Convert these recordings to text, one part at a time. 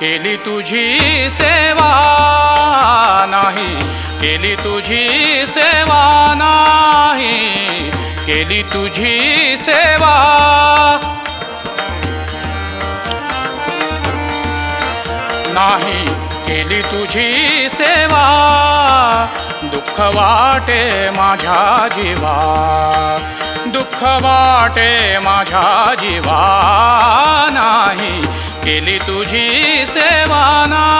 केली तुझी सेवा नाही केली तुझी सेवा नाही केली तुझी सेवा. केली तुझी सेवा, दुख वाटे माझ्या जीवा, दुख वाटे माझ्या जीवा, नाही केली तुझी सेवा नाही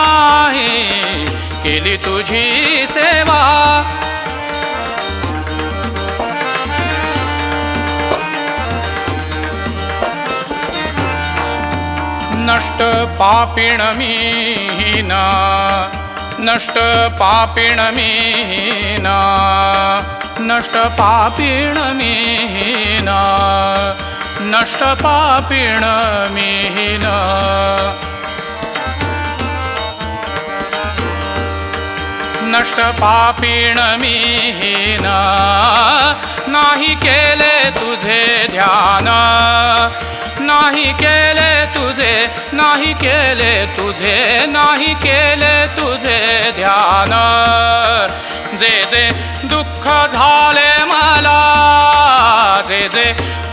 पापिण मीन नष्ट पापिण मीन नष्ट पापिण मीन नष्ट पापिण मीन नष्ट पापिण मीन नाही केले तुझे ध्यान नाही केले तुझे नाही केले तुझे नाही केले तुझे ध्यान. जे जे दुःख झाले मला जे जे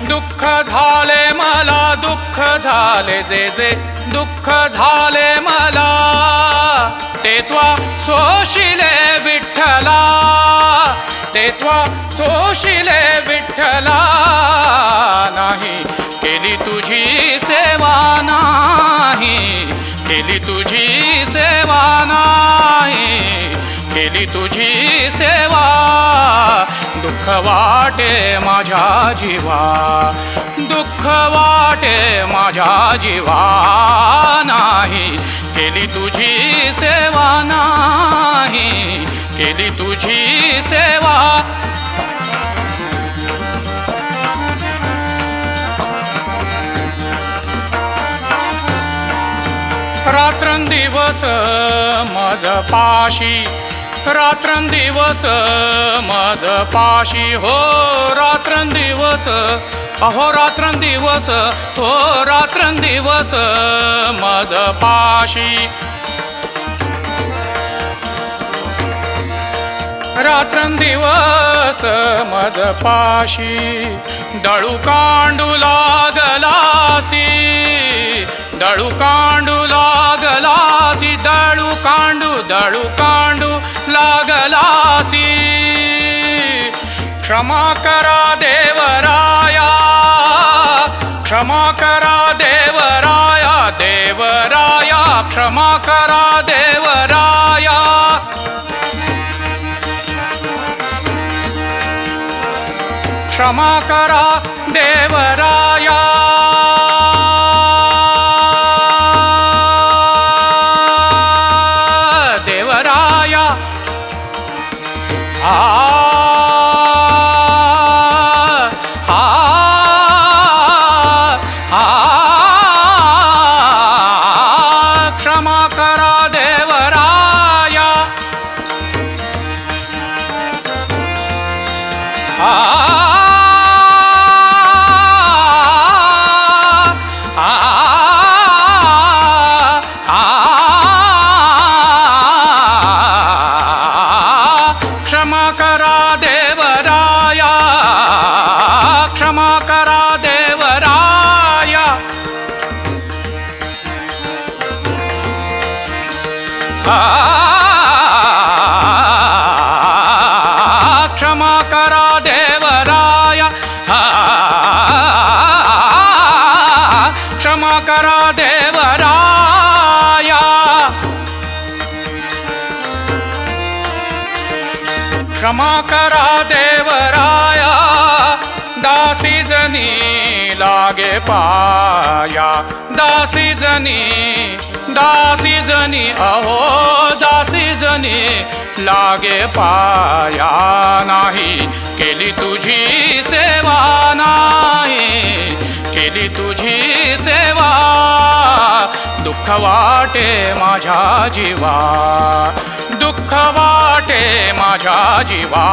दुःख झाले मला दुःख झाले जे जे दुःख झाले मला ते त्वा सोशिले विठ्ठला. त्वा सोशिले नाही. केली तुझी सेवा नाही. केली तुझी सेवा नाही. केली तुझी सेवा. दुःख वाटे जीवा. दुःख वाटे माझ्या जीवा नाही. केली तुझी सेवा नाही. केली तुझी सेवा रात्रंदिवस मज पाशी. रात्रंदिवस मज पाशी. हो रात्रंदिवस अहो रात्रंदिवस हो रात्रंदिवस मज पाशी. रात्रंदिवस मज पाशी. दळू कांडू लागलासी. दळू कांडू लागलासी कांडू लागलासी क्षमा करा देवराया क्षमा करा देवराया देवराया क्षमा करा देवराया क्षमा देवराया देवराया आ क्षमा करा देवराया क्षमा करा देवराया। क्षमा करा देवराया। दासी जनी लागे पाया। दासी जनी दासी जनी अहो दासी जनी लागे पाया नाही। केली तुझी सेवा नाही, केली तुझी सेवा, दुःख वाटे माझ्या जीवा, दुःख वाटे माझ्या जीवा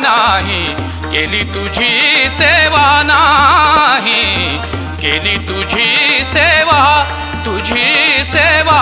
नाही, केली तुझी सेवा नाही, केली तुझी सेवा तुझी सेवा